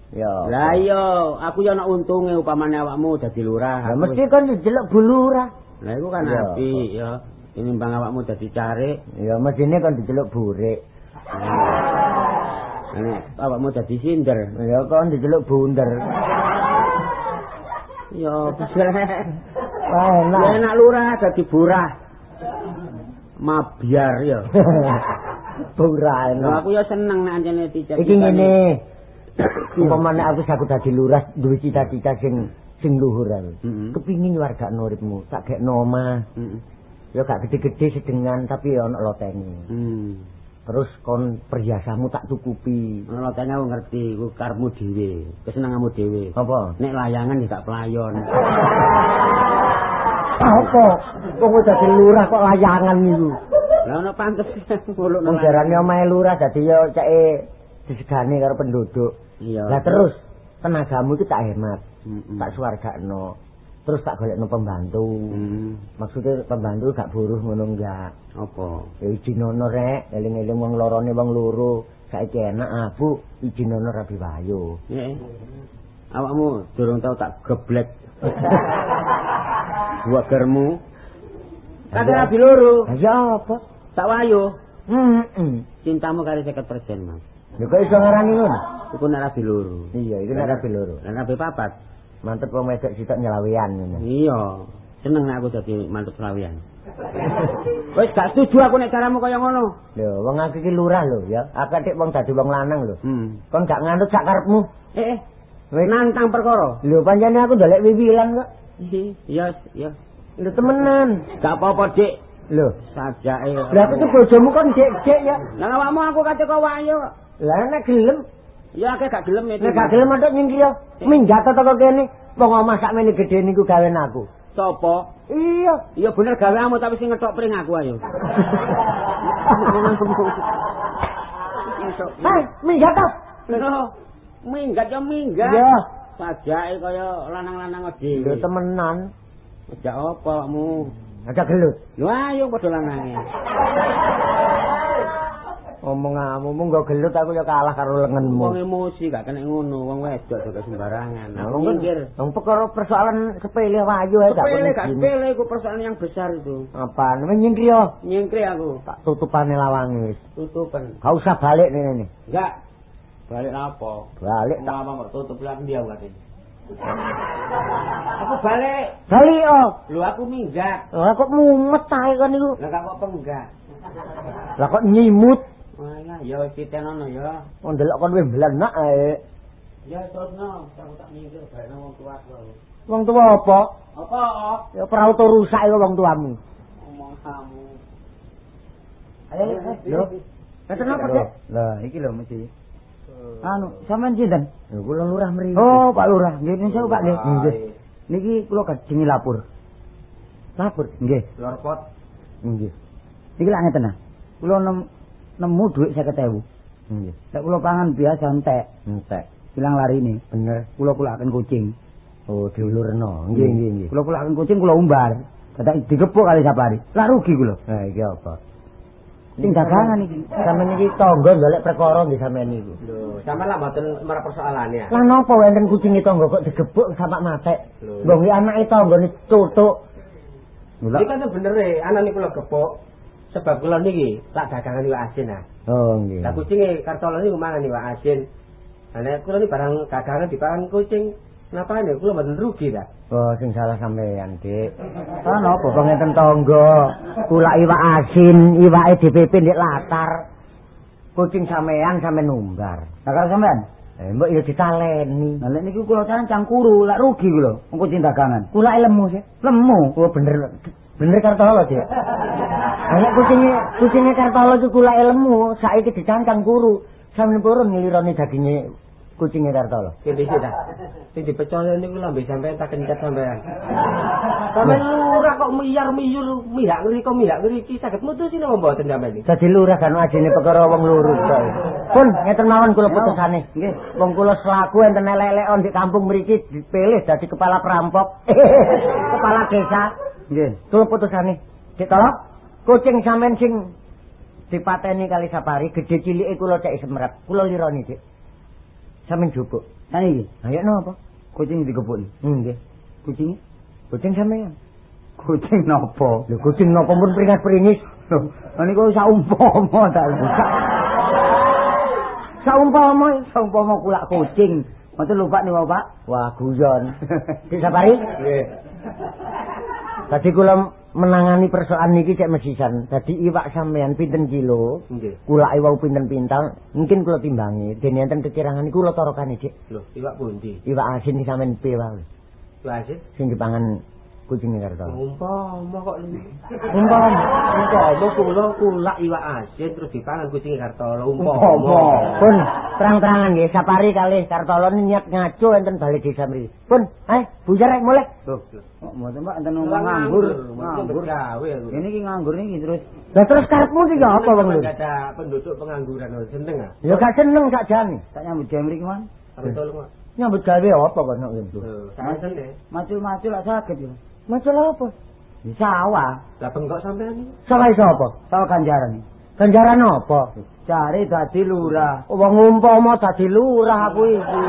Ya. Lah iya, aku ya ana untunge upamane awakmu dadi lurah. Lah mesti kan jelek bulurah. Lah iku kan Iya. apik ya. Tinimbang awakmu dadi carik, Ya mestine kan diceluk burik. nek awakmu dadi sinder. Ya kan diceluk bunder. Ya bisa. Wah Ya enak. enak lurah dadi burah. Mabiar ya. Burah enak. aku ya seneng nek anjene dicet. Iki ngene. Umpamane aku saku dadi lurah duwe cita-cita sing sing luhur aku. Heeh. Kepingin warga uripmu, tak gekno omah. Heeh. Ya gak gede-gede sedengan tapi ya ono lotenge. Hmm. Terus kon perhiasamu tak tukupi. Ono tanya aku ngerti, ku karmu dhewe, kesenenganmu dhewe. Apa? Nek layangan ya gak pelayon. Apa? Wong wis dadi lurah kok layangan iku. Lah ono pantes muluk Wong jarane omahe lurah dadi ya ceke disegani karo penduduk. Iya. Lah terus tenagamu itu tak hemat, Heeh. tak suwargakno. Terus tak golekno pembantu. Hmm. Maksudnya pembantu gak buruh ngono enggak. Apa? Ya izinono rek, eling-eling wong lorone wong loro. Saiki enak aku izinono rabi wayo. Eh. Awakmu durung tau tak geblek. Dua germu. Kate rabi loro. Lah ya apa? Tak wayo. Heeh. Cintamu kali 50% Mas. Lho kok iso ngarani ngono? Iku nek rabi loro. Iya, iku nek rabi loro. Lan rabi papat. Mantep wong wedok sitok nyelawian ngono. Iya. Seneng nek aku dadi mantep selawian. Wis gak setuju aku nek caramu kaya ngono. Lho, wong aku iki lurah lho ya. Aku dik wong dadi wong lanang lho. Hmm. Kon gak nganut sak karepmu. Eh, eh. nantang perkara. Lho pancene aku ndolek wiwilan kok. Iya, iya. Lho temenan. Gak apa-apa, Dik. Lho, Sajake. lha aku tuh bojomu kon dek-dek ya. Lah awakmu aku kate kok wayo. Lah nek gelem, Ya akeh gak gelem itu. nek gak gelem aduk nyingkir ya. Minggat to kene. Wong omah sak mene gedhe niku gawen aku. Sopo? Iya. Iya bener gaweamu tapi sing ngetok pring aku ayo. Hai, minggat to. Lho, minggat ya minggat. Ya. Sajake kaya lanang-lanang dhewe. Lho temenan. Ojak apa awakmu? Ada gelut. Lho ayo padha lanange. Ngomong amu mung go gelut aku ya kalah karo Wong lengenmu. emosi gak kena ngono, wong wedok juga sembarangan. Nah, Aku wong minggir. wong perkara persoalan sepele wayu ae gak Sepele gak sepele iku persoalan yang besar itu. Apa nyingkir ya? Nyingkri aku, Tak tutupane lawange wis. tutupan. Gak usah balik nih nih. Enggak. Balik apa? Balik tak kok tutup lagi dia berarti. Aku balik. balik oh. Lu aku minggat. Lah kok mumet ae kan niku. Lah kok penggak. Lah kok nyimut. Ya wis titenono ya. Oh ndelok kon wis mblenak ae. Ya terusno, aku tak balik nang wong tua aku. Wong tuwa apa? Apa? Ya prauto rusak iku wong tuamu. Ngomong kamu. Ayo, lho. Kata napa, Dek? Lah, iki lho mesti. Anu, sampean sinten? Lho, kula lurah mriki. Oh, Pak Lurah. Nggih, niku Pak nggih. Nggih. Niki kula kajengi lapor. Lapor. Nggih. Lor pot. Nggih. Iki lak ngeten nah. Kula nemu dhuwit 50.000. Nggih. Lek kula pangan biasa entek, Entek. ilang larine. Bener. Kula kulaken kucing. Oh, diulurno. Nggih, nggih, nggih. Kula kulaken kucing kula umbar. Dadak digepuk kali sapari. Lah rugi kula. Nah, iki apa? Sing dagangan iki. Sampeyan iki tangga golek perkara nggih sampeyan niku. Lho, sampean lah mboten merep persoalane ya. Lah napa wonten kucing tangga kok digebuk sampak matek? Lho. Mbok iki anake tanggane cutuk. Iki kan bener e, anak lho gepok. Sebab kula niki tak dagangan iwak asin ah. Oh, nggih. Lah kucinge kartolo niku mangan iwak asin. Lah nek kula niki barang dagangan dipangan kucing, napa nek kula mboten rugi ta? Oh, sing salah sampeyan, Dik. Ah napa kok ngeten tangga? Kulak iwak asin, iwake DPP ndek latar. Kucing sampean sampe numbar. Lah kalau sampean Eh, mbok ya ditaleni. Lah lek niku kula cancang cangkuru, lak rugi kula. Wong kucing dagangan. Kulake lemu sih. Lemu. Oh, bener. Bener kartolo, Dik. Anak kucinge kucinge kartolo iku kulake lemu, saiki dicancang kuru. Sampe purun nglironi daginge kucinge kartolo. Dhisik ta. Sing dipercaya niku lambe sampean tak kencet sampean. Sampeyan lurah kok miyar-miyur, mihak ngriko mihak ngriki saged mutusin apa mboten sampean iki? Dadi lurah kan ajine perkara wong lurus kok. Pun ngeten mawon kula putusane. Nggih. Wong kula selaku enten elek-elekon di kampung mriki dipilih dadi kepala perampok. kepala desa. Nggih. Kula putusane. Dik tolong kucing sampean sing dipateni kali sapari gedhe cilike kula cek semrep. Kula lironi, Dik. Sampeyan jupuk. Kan iki Ayo napa? kucing digepuk. Nggih. Kucing Kucing sampean. kucing napa? Lho kucing napa pun peringat-peringis. Lho, niku saumpama ta. Saumpama Saumpama kulak kucing. Mboten lupa niku, Pak. Wah, guyon. Dik Sapari? Nggih. Tadi kula menangani persoalan niki cek mesisan. Dadi iwak sampean pinten kilo? Nggih. Kulake wau pinten pintal? Mungkin kula timbangi. Dene enten kekirangan niku kula torokane, Dik. Lho, iwak pundi? Iwak asin iki sampean piye wae? Iwak asin? Sing dipangan kucing Kartolo. Umpama kok Umpama. umpama kula kulak iwak asin terus dipangan kucing kartolo Umpama. umpama. Pun terang-terangan nggih sapari kalih Kartolo ini niat ngaco enten balik desa mriki. Pun, ayo bujar rek mulai. Loh, kok mboten Pak enten Wong ngomong nganggur. nganggur gawe. Ini ki nganggur niki terus Lah terus karepmu iki ya apa wong lur? Gak ada penduduk pengangguran oh, seneng ah. Ya gak seneng sakjane. tak nyambut gawe mriki man. Tapi tolong Pak. Nyambut gawe apa kok nek ngono? Lho, saya seneng. Macul-macul lak saged yo. Masalah apa? Sawah. Lah bengkok sampean iki. Sawah iso apa? Tahu ganjaran. Ganjaran apa? Cari dadi lurah. Wong umpama dadi lurah aku iki.